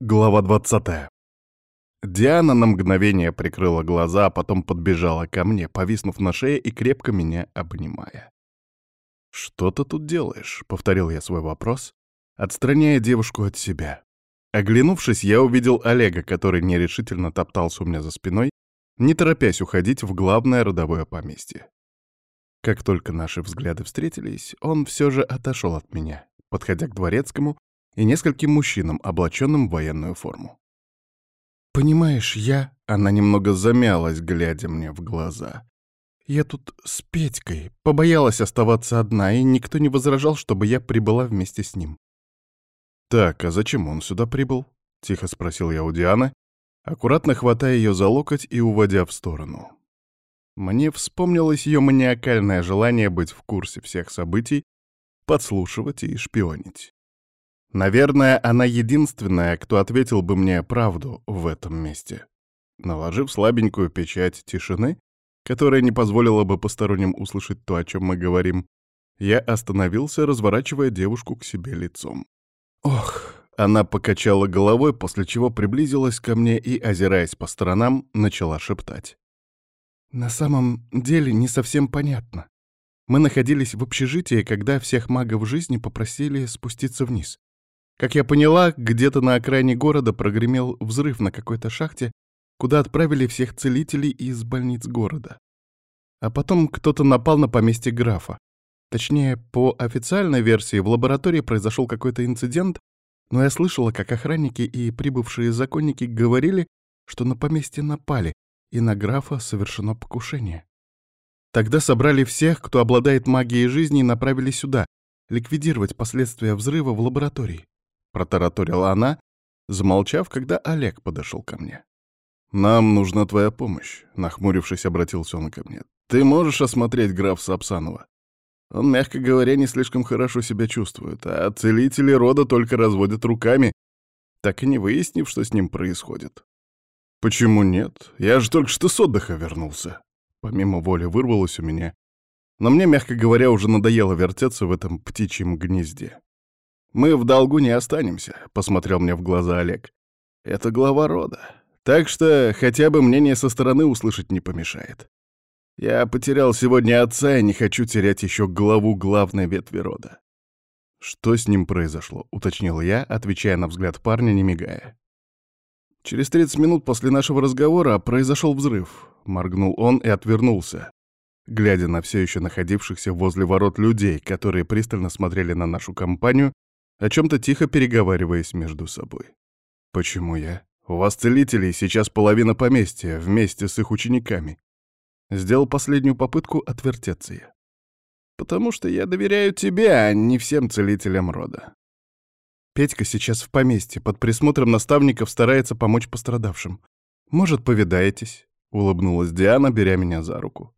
Глава 20. Диана на мгновение прикрыла глаза, а потом подбежала ко мне, повиснув на шее и крепко меня обнимая. «Что ты тут делаешь?» — повторил я свой вопрос, отстраняя девушку от себя. Оглянувшись, я увидел Олега, который нерешительно топтался у меня за спиной, не торопясь уходить в главное родовое поместье. Как только наши взгляды встретились, он все же отошел от меня, подходя к дворецкому и нескольким мужчинам, облаченным в военную форму. «Понимаешь, я...» — она немного замялась, глядя мне в глаза. «Я тут с Петькой, побоялась оставаться одна, и никто не возражал, чтобы я прибыла вместе с ним». «Так, а зачем он сюда прибыл?» — тихо спросил я у Дианы, аккуратно хватая ее за локоть и уводя в сторону. Мне вспомнилось ее маниакальное желание быть в курсе всех событий, подслушивать и шпионить. Наверное, она единственная, кто ответил бы мне правду в этом месте. Наложив слабенькую печать тишины, которая не позволила бы посторонним услышать то, о чем мы говорим, я остановился, разворачивая девушку к себе лицом. Ох, она покачала головой, после чего приблизилась ко мне и, озираясь по сторонам, начала шептать. «На самом деле не совсем понятно. Мы находились в общежитии, когда всех магов жизни попросили спуститься вниз. Как я поняла, где-то на окраине города прогремел взрыв на какой-то шахте, куда отправили всех целителей из больниц города. А потом кто-то напал на поместье графа. Точнее, по официальной версии, в лаборатории произошел какой-то инцидент, но я слышала, как охранники и прибывшие законники говорили, что на поместье напали, и на графа совершено покушение. Тогда собрали всех, кто обладает магией жизни, и направили сюда, ликвидировать последствия взрыва в лаборатории. — протараторила она, замолчав, когда Олег подошел ко мне. «Нам нужна твоя помощь», — нахмурившись, обратился он ко мне. «Ты можешь осмотреть граф Сапсанова? Он, мягко говоря, не слишком хорошо себя чувствует, а целители рода только разводят руками, так и не выяснив, что с ним происходит». «Почему нет? Я же только что с отдыха вернулся». Помимо воли вырвалось у меня, но мне, мягко говоря, уже надоело вертеться в этом птичьем гнезде. «Мы в долгу не останемся», — посмотрел мне в глаза Олег. «Это глава рода. Так что хотя бы мнение со стороны услышать не помешает. Я потерял сегодня отца и не хочу терять еще главу главной ветви рода». «Что с ним произошло?» — уточнил я, отвечая на взгляд парня, не мигая. «Через 30 минут после нашего разговора произошел взрыв», — моргнул он и отвернулся, глядя на все еще находившихся возле ворот людей, которые пристально смотрели на нашу компанию о чем-то тихо переговариваясь между собой. «Почему я? У вас целителей сейчас половина поместья, вместе с их учениками». Сделал последнюю попытку отвертеться я. «Потому что я доверяю тебе, а не всем целителям рода». Петька сейчас в поместье, под присмотром наставников старается помочь пострадавшим. «Может, повидаетесь?» — улыбнулась Диана, беря меня за руку.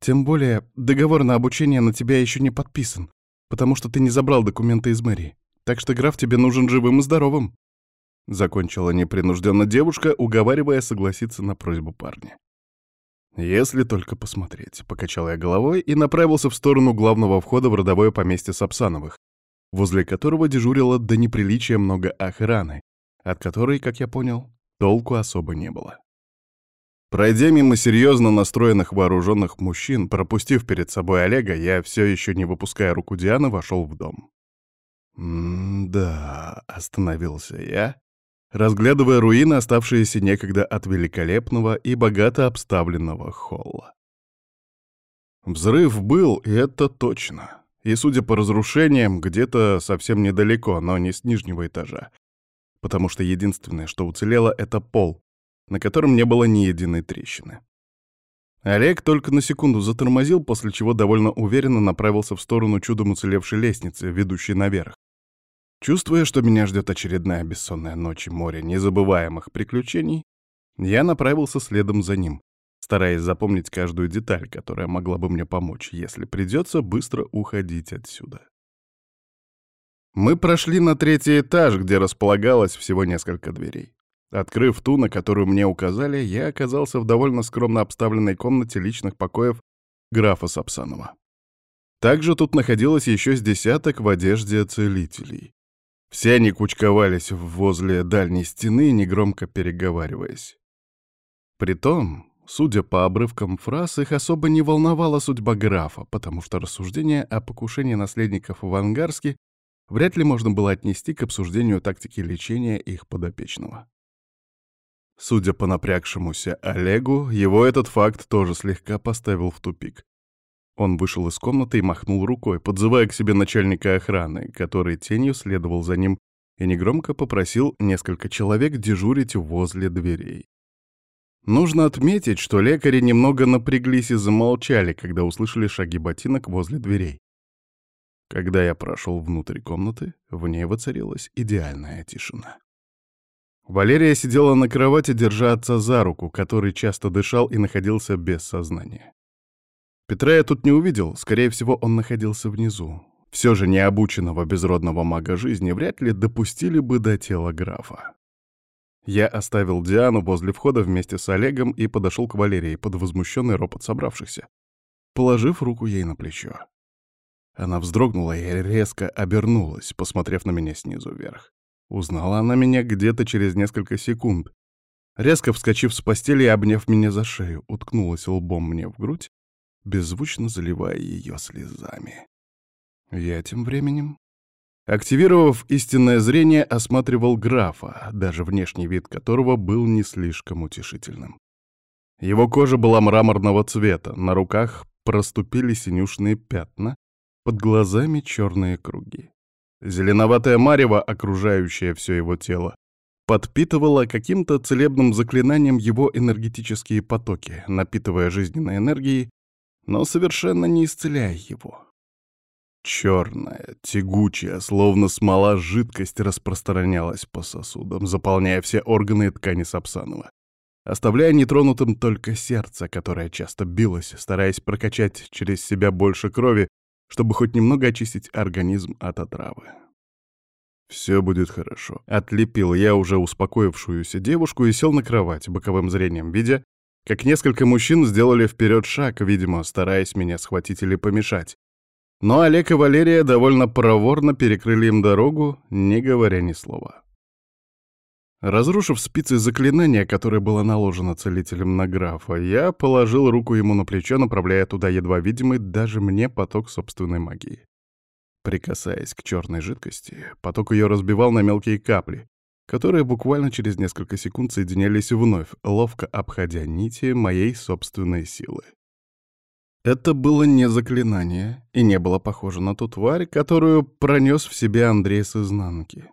«Тем более, договор на обучение на тебя еще не подписан, потому что ты не забрал документы из мэрии. Так что граф тебе нужен живым и здоровым. Закончила непринужденно девушка, уговаривая согласиться на просьбу парня. «Если только посмотреть», — покачал я головой и направился в сторону главного входа в родовое поместье Сапсановых, возле которого дежурило до неприличия много охраны, от которой, как я понял, толку особо не было. Пройдя мимо серьезно настроенных вооруженных мужчин, пропустив перед собой Олега, я все еще не выпуская руку Дианы, вошел в дом. «М-да», — остановился я, разглядывая руины, оставшиеся некогда от великолепного и богато обставленного холла. Взрыв был, и это точно. И, судя по разрушениям, где-то совсем недалеко, но не с нижнего этажа. Потому что единственное, что уцелело, — это пол, на котором не было ни единой трещины. Олег только на секунду затормозил, после чего довольно уверенно направился в сторону чудом уцелевшей лестницы, ведущей наверх. Чувствуя, что меня ждет очередная бессонная ночь и море незабываемых приключений, я направился следом за ним, стараясь запомнить каждую деталь, которая могла бы мне помочь, если придется быстро уходить отсюда. Мы прошли на третий этаж, где располагалось всего несколько дверей. Открыв ту, на которую мне указали, я оказался в довольно скромно обставленной комнате личных покоев графа Сапсанова. Также тут находилось еще с десяток в одежде целителей. Все они кучковались возле дальней стены, негромко переговариваясь. Притом, судя по обрывкам фраз, их особо не волновала судьба графа, потому что рассуждение о покушении наследников в Ангарске вряд ли можно было отнести к обсуждению тактики лечения их подопечного. Судя по напрягшемуся Олегу, его этот факт тоже слегка поставил в тупик. Он вышел из комнаты и махнул рукой, подзывая к себе начальника охраны, который тенью следовал за ним и негромко попросил несколько человек дежурить возле дверей. Нужно отметить, что лекари немного напряглись и замолчали, когда услышали шаги ботинок возле дверей. Когда я прошел внутрь комнаты, в ней воцарилась идеальная тишина. Валерия сидела на кровати, держа отца за руку, который часто дышал и находился без сознания. Петра я тут не увидел, скорее всего, он находился внизу. Все же необученного безродного мага жизни вряд ли допустили бы до тела графа. Я оставил Диану возле входа вместе с Олегом и подошел к Валерии под возмущенный ропот собравшихся, положив руку ей на плечо. Она вздрогнула и резко обернулась, посмотрев на меня снизу вверх. Узнала она меня где-то через несколько секунд. Резко вскочив с постели и обняв меня за шею, уткнулась лбом мне в грудь, беззвучно заливая ее слезами. Я тем временем, активировав истинное зрение, осматривал графа, даже внешний вид которого был не слишком утешительным. Его кожа была мраморного цвета, на руках проступили синюшные пятна, под глазами черные круги. Зеленоватое марево, окружающее все его тело, подпитывало каким-то целебным заклинанием его энергетические потоки, напитывая жизненной энергией, но совершенно не исцеляя его. Черная, тягучая, словно смола жидкость распространялась по сосудам, заполняя все органы и ткани Сапсанова, оставляя нетронутым только сердце, которое часто билось, стараясь прокачать через себя больше крови, чтобы хоть немного очистить организм от отравы. «Все будет хорошо», — отлепил я уже успокоившуюся девушку и сел на кровать, боковым зрением видя, как несколько мужчин сделали вперед шаг, видимо, стараясь меня схватить или помешать. Но Олег и Валерия довольно проворно перекрыли им дорогу, не говоря ни слова. Разрушив спицы заклинания, которое было наложено целителем на графа, я положил руку ему на плечо, направляя туда едва видимый даже мне поток собственной магии. Прикасаясь к черной жидкости, поток ее разбивал на мелкие капли, которые буквально через несколько секунд соединялись вновь, ловко обходя нити моей собственной силы. Это было не заклинание и не было похоже на ту тварь, которую пронес в себе Андрей с изнанки.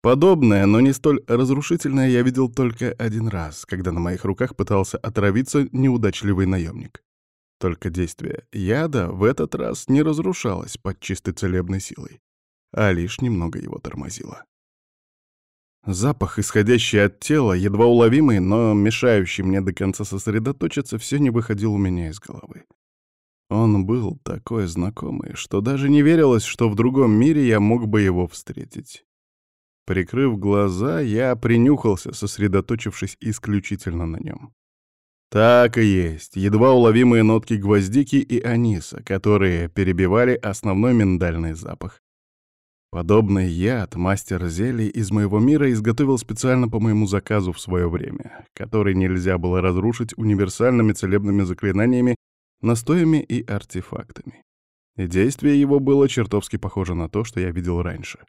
Подобное, но не столь разрушительное я видел только один раз, когда на моих руках пытался отравиться неудачливый наемник. Только действие яда в этот раз не разрушалось под чистой целебной силой, а лишь немного его тормозило. Запах, исходящий от тела, едва уловимый, но мешающий мне до конца сосредоточиться, все не выходил у меня из головы. Он был такой знакомый, что даже не верилось, что в другом мире я мог бы его встретить. Прикрыв глаза, я принюхался, сосредоточившись исключительно на нем. Так и есть, едва уловимые нотки гвоздики и аниса, которые перебивали основной миндальный запах. Подобный яд мастер зелий из моего мира изготовил специально по моему заказу в свое время, который нельзя было разрушить универсальными целебными заклинаниями, настоями и артефактами. И действие его было чертовски похоже на то, что я видел раньше.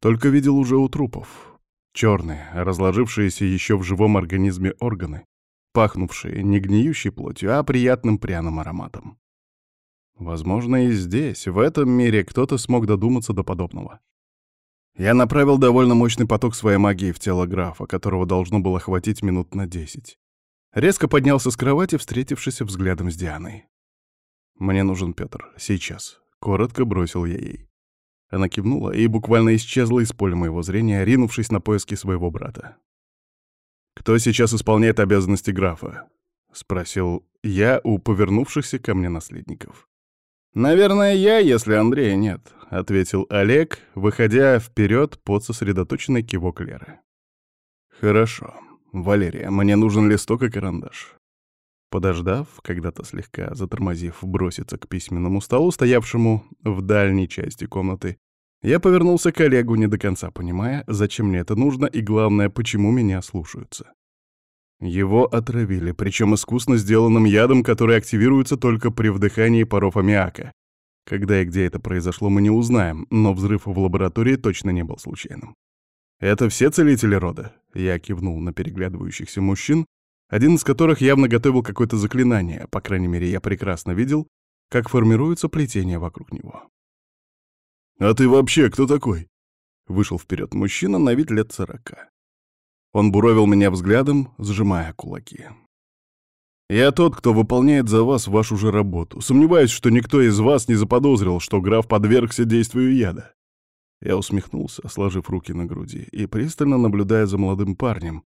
Только видел уже у трупов. Черные, разложившиеся еще в живом организме органы, пахнувшие не гниющей плотью, а приятным пряным ароматом. Возможно, и здесь, в этом мире, кто-то смог додуматься до подобного. Я направил довольно мощный поток своей магии в тело графа, которого должно было хватить минут на десять. Резко поднялся с кровати, встретившись взглядом с Дианой. «Мне нужен Петр. Сейчас», — коротко бросил я ей. Она кивнула и буквально исчезла из поля моего зрения, ринувшись на поиски своего брата. «Кто сейчас исполняет обязанности графа?» — спросил я у повернувшихся ко мне наследников. «Наверное, я, если Андрея нет», — ответил Олег, выходя вперед под сосредоточенный кивок Леры. «Хорошо. Валерия, мне нужен листок и карандаш. Подождав, когда-то слегка затормозив броситься к письменному столу, стоявшему в дальней части комнаты, Я повернулся к Олегу, не до конца понимая, зачем мне это нужно и, главное, почему меня слушаются. Его отравили, причем искусно сделанным ядом, который активируется только при вдыхании паров аммиака. Когда и где это произошло, мы не узнаем, но взрыв в лаборатории точно не был случайным. «Это все целители рода?» Я кивнул на переглядывающихся мужчин, один из которых явно готовил какое-то заклинание, по крайней мере, я прекрасно видел, как формируется плетение вокруг него. «А ты вообще кто такой?» Вышел вперед мужчина на вид лет сорока. Он буровил меня взглядом, сжимая кулаки. «Я тот, кто выполняет за вас вашу же работу. Сомневаюсь, что никто из вас не заподозрил, что граф подвергся действию яда». Я усмехнулся, сложив руки на груди, и пристально наблюдая за молодым парнем,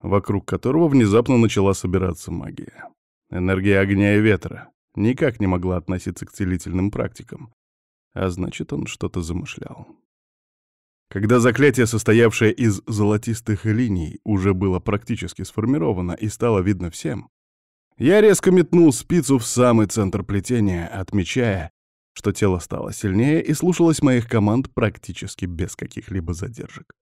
вокруг которого внезапно начала собираться магия. Энергия огня и ветра никак не могла относиться к целительным практикам. А значит, он что-то замышлял. Когда заклятие, состоявшее из золотистых линий, уже было практически сформировано и стало видно всем, я резко метнул спицу в самый центр плетения, отмечая, что тело стало сильнее и слушалось моих команд практически без каких-либо задержек.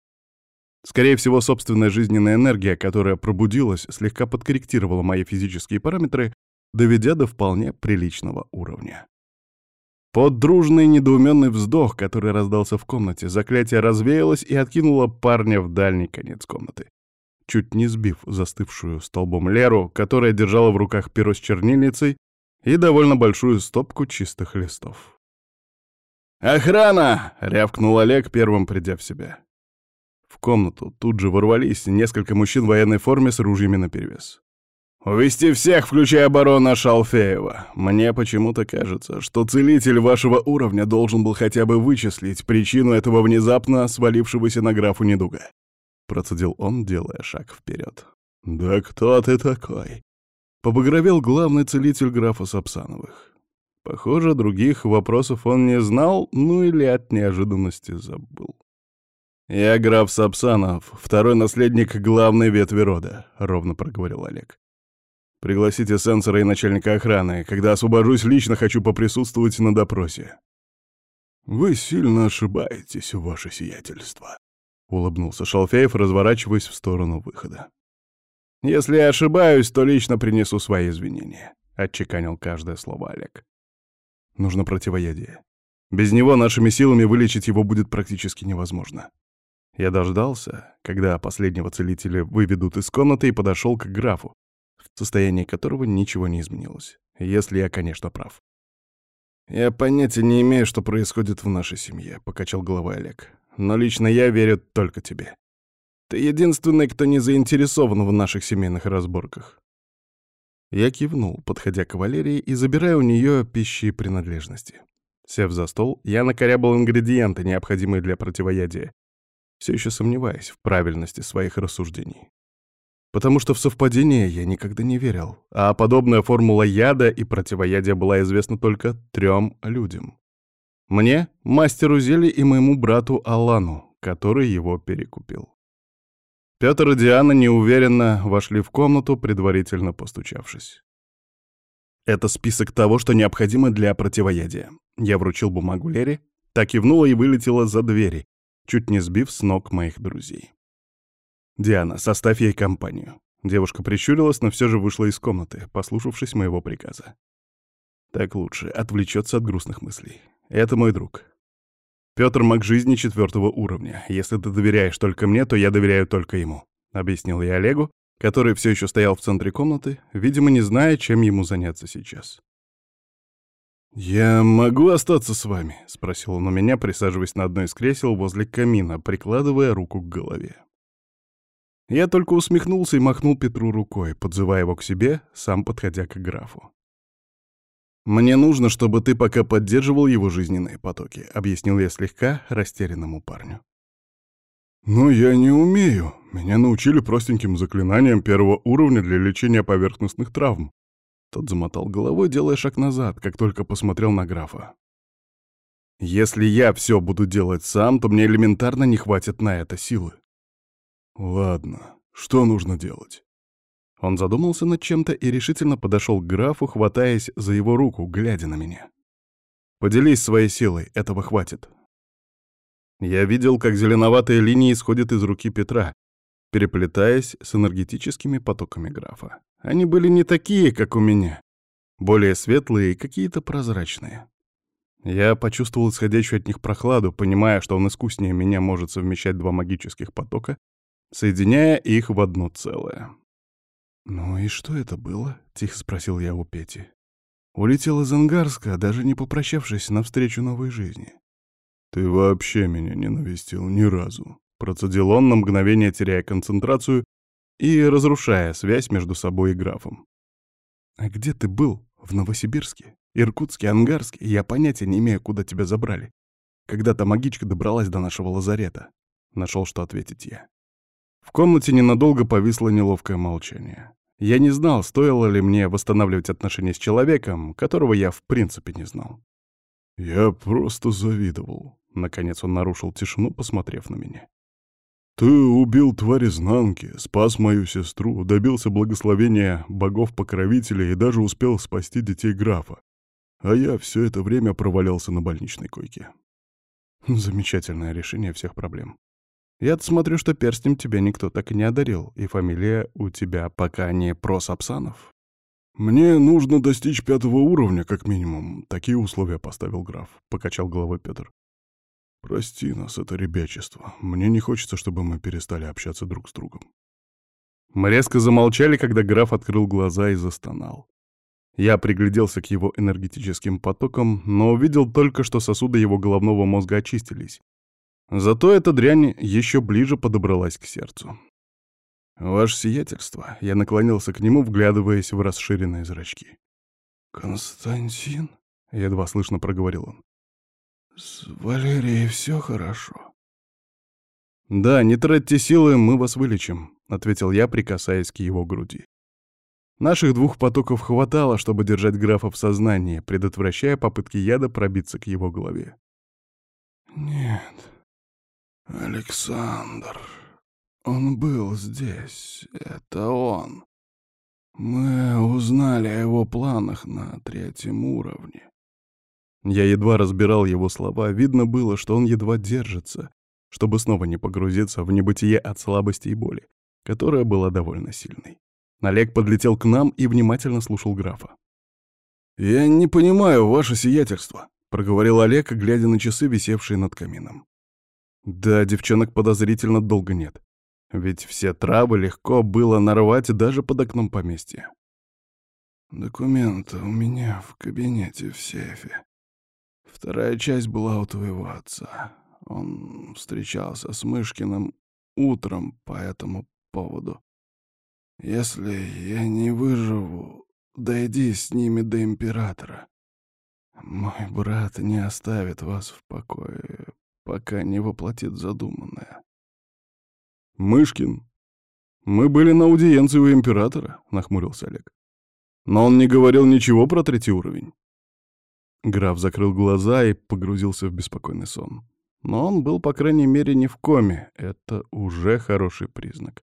Скорее всего, собственная жизненная энергия, которая пробудилась, слегка подкорректировала мои физические параметры, доведя до вполне приличного уровня. Под дружный недоуменный вздох, который раздался в комнате, заклятие развеялось и откинуло парня в дальний конец комнаты, чуть не сбив застывшую столбом Леру, которая держала в руках перо с чернильницей и довольно большую стопку чистых листов. «Охрана!» — рявкнул Олег, первым придя в себя. В комнату тут же ворвались несколько мужчин в военной форме с ружьями наперевес. «Увести всех, включая барона Шалфеева. Мне почему-то кажется, что целитель вашего уровня должен был хотя бы вычислить причину этого внезапно свалившегося на графу недуга». Процедил он, делая шаг вперед. «Да кто ты такой?» Побагровел главный целитель графа Сапсановых. Похоже, других вопросов он не знал, ну или от неожиданности забыл. «Я граф Сапсанов, второй наследник главной ветви рода», — ровно проговорил Олег. Пригласите сенсора и начальника охраны. Когда освобожусь, лично хочу поприсутствовать на допросе». «Вы сильно ошибаетесь, ваше сиятельство», — улыбнулся Шалфеев, разворачиваясь в сторону выхода. «Если я ошибаюсь, то лично принесу свои извинения», — отчеканил каждое слово Олег. «Нужно противоядие. Без него нашими силами вылечить его будет практически невозможно». Я дождался, когда последнего целителя выведут из комнаты и подошел к графу, в состоянии которого ничего не изменилось. Если я, конечно, прав. «Я понятия не имею, что происходит в нашей семье», — покачал головой Олег. «Но лично я верю только тебе. Ты единственный, кто не заинтересован в наших семейных разборках». Я кивнул, подходя к Валерии и забирая у нее пищи и принадлежности. Сев за стол, я накорябал ингредиенты, необходимые для противоядия, все еще сомневаясь в правильности своих рассуждений потому что в совпадение я никогда не верил, а подобная формула яда и противоядия была известна только трем людям. Мне, мастеру зелья и моему брату Алану, который его перекупил. Петр и Диана неуверенно вошли в комнату, предварительно постучавшись. Это список того, что необходимо для противоядия. Я вручил бумагу Лере, так кивнула и вылетела за двери, чуть не сбив с ног моих друзей. «Диана, составь ей компанию». Девушка прищурилась, но все же вышла из комнаты, послушавшись моего приказа. Так лучше, отвлечется от грустных мыслей. Это мой друг. Петр маг жизни четвертого уровня. Если ты доверяешь только мне, то я доверяю только ему», — объяснил я Олегу, который все еще стоял в центре комнаты, видимо, не зная, чем ему заняться сейчас. «Я могу остаться с вами?» — спросил он у меня, присаживаясь на одно из кресел возле камина, прикладывая руку к голове. Я только усмехнулся и махнул Петру рукой, подзывая его к себе, сам подходя к графу. «Мне нужно, чтобы ты пока поддерживал его жизненные потоки», — объяснил я слегка растерянному парню. «Но я не умею. Меня научили простеньким заклинаниям первого уровня для лечения поверхностных травм». Тот замотал головой, делая шаг назад, как только посмотрел на графа. «Если я все буду делать сам, то мне элементарно не хватит на это силы. «Ладно, что нужно делать?» Он задумался над чем-то и решительно подошел к графу, хватаясь за его руку, глядя на меня. «Поделись своей силой, этого хватит». Я видел, как зеленоватые линии исходят из руки Петра, переплетаясь с энергетическими потоками графа. Они были не такие, как у меня, более светлые и какие-то прозрачные. Я почувствовал исходящую от них прохладу, понимая, что он искуснее меня может совмещать два магических потока, соединяя их в одно целое. «Ну и что это было?» — тихо спросил я у Пети. «Улетел из Ангарска, даже не попрощавшись навстречу новой жизни». «Ты вообще меня не навестил ни разу», — процедил он на мгновение, теряя концентрацию и разрушая связь между собой и графом. «А где ты был? В Новосибирске? Иркутске, Ангарске? Я понятия не имею, куда тебя забрали. Когда-то магичка добралась до нашего лазарета». Нашел, что ответить я. В комнате ненадолго повисло неловкое молчание. Я не знал, стоило ли мне восстанавливать отношения с человеком, которого я в принципе не знал. «Я просто завидовал», — наконец он нарушил тишину, посмотрев на меня. «Ты убил тварь изнанки, спас мою сестру, добился благословения богов-покровителей и даже успел спасти детей графа. А я все это время провалялся на больничной койке». Замечательное решение всех проблем. Я-то смотрю, что перстнем тебя никто так и не одарил, и фамилия у тебя пока не Просапсанов. «Мне нужно достичь пятого уровня, как минимум. Такие условия поставил граф», — покачал головой Петр. «Прости нас, это ребячество. Мне не хочется, чтобы мы перестали общаться друг с другом». Мы резко замолчали, когда граф открыл глаза и застонал. Я пригляделся к его энергетическим потокам, но увидел только, что сосуды его головного мозга очистились, Зато эта дрянь еще ближе подобралась к сердцу. «Ваше сиятельство», — я наклонился к нему, вглядываясь в расширенные зрачки. «Константин?» — едва слышно проговорил он. «С Валерией все хорошо?» «Да, не тратьте силы, мы вас вылечим», — ответил я, прикасаясь к его груди. Наших двух потоков хватало, чтобы держать графа в сознании, предотвращая попытки яда пробиться к его голове. «Нет», «Александр. Он был здесь. Это он. Мы узнали о его планах на третьем уровне». Я едва разбирал его слова. Видно было, что он едва держится, чтобы снова не погрузиться в небытие от слабости и боли, которая была довольно сильной. Олег подлетел к нам и внимательно слушал графа. «Я не понимаю ваше сиятельство», — проговорил Олег, глядя на часы, висевшие над камином. Да, девчонок подозрительно долго нет. Ведь все травы легко было нарвать даже под окном поместья. «Документы у меня в кабинете в сейфе. Вторая часть была у твоего отца. Он встречался с Мышкиным утром по этому поводу. Если я не выживу, дойди с ними до императора. Мой брат не оставит вас в покое пока не воплотит задуманное. «Мышкин, мы были на аудиенции у императора», — нахмурился Олег. «Но он не говорил ничего про третий уровень». Граф закрыл глаза и погрузился в беспокойный сон. Но он был, по крайней мере, не в коме. Это уже хороший признак.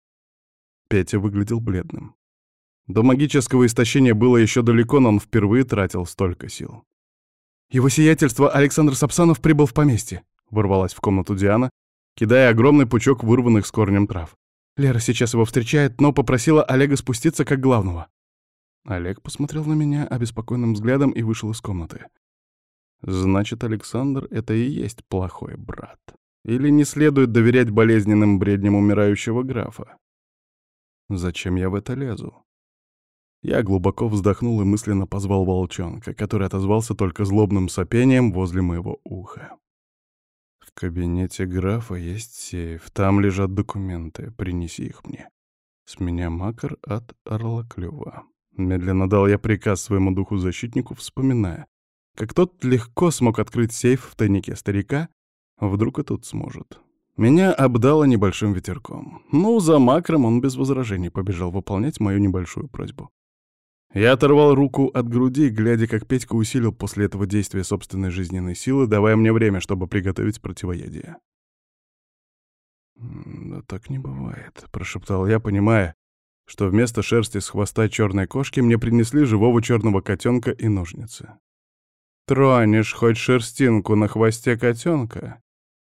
Петя выглядел бледным. До магического истощения было еще далеко, но он впервые тратил столько сил. «Его сиятельство Александр Сапсанов прибыл в поместье», ворвалась в комнату Диана, кидая огромный пучок вырванных с корнем трав. Лера сейчас его встречает, но попросила Олега спуститься как главного. Олег посмотрел на меня обеспокоенным взглядом и вышел из комнаты. Значит, Александр — это и есть плохой брат. Или не следует доверять болезненным бредням умирающего графа? Зачем я в это лезу? Я глубоко вздохнул и мысленно позвал волчонка, который отозвался только злобным сопением возле моего уха. В кабинете графа есть сейф. Там лежат документы. Принеси их мне. С меня макар от Орлоклюва. Медленно дал я приказ своему духу-защитнику, вспоминая, как тот легко смог открыть сейф в тайнике старика, вдруг и тут сможет. Меня обдало небольшим ветерком. Ну, за макром он без возражений побежал выполнять мою небольшую просьбу. Я оторвал руку от груди, глядя, как Петька усилил после этого действия собственной жизненной силы, давая мне время, чтобы приготовить противоядие. «Да так не бывает», — прошептал я, понимая, что вместо шерсти с хвоста черной кошки мне принесли живого черного котенка и ножницы. «Тронешь хоть шерстинку на хвосте котенка,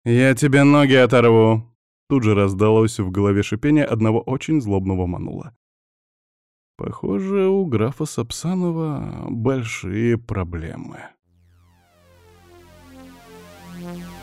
«Я тебе ноги оторву!» Тут же раздалось в голове шипение одного очень злобного манула. Похоже, у графа Сапсанова большие проблемы. Thank you.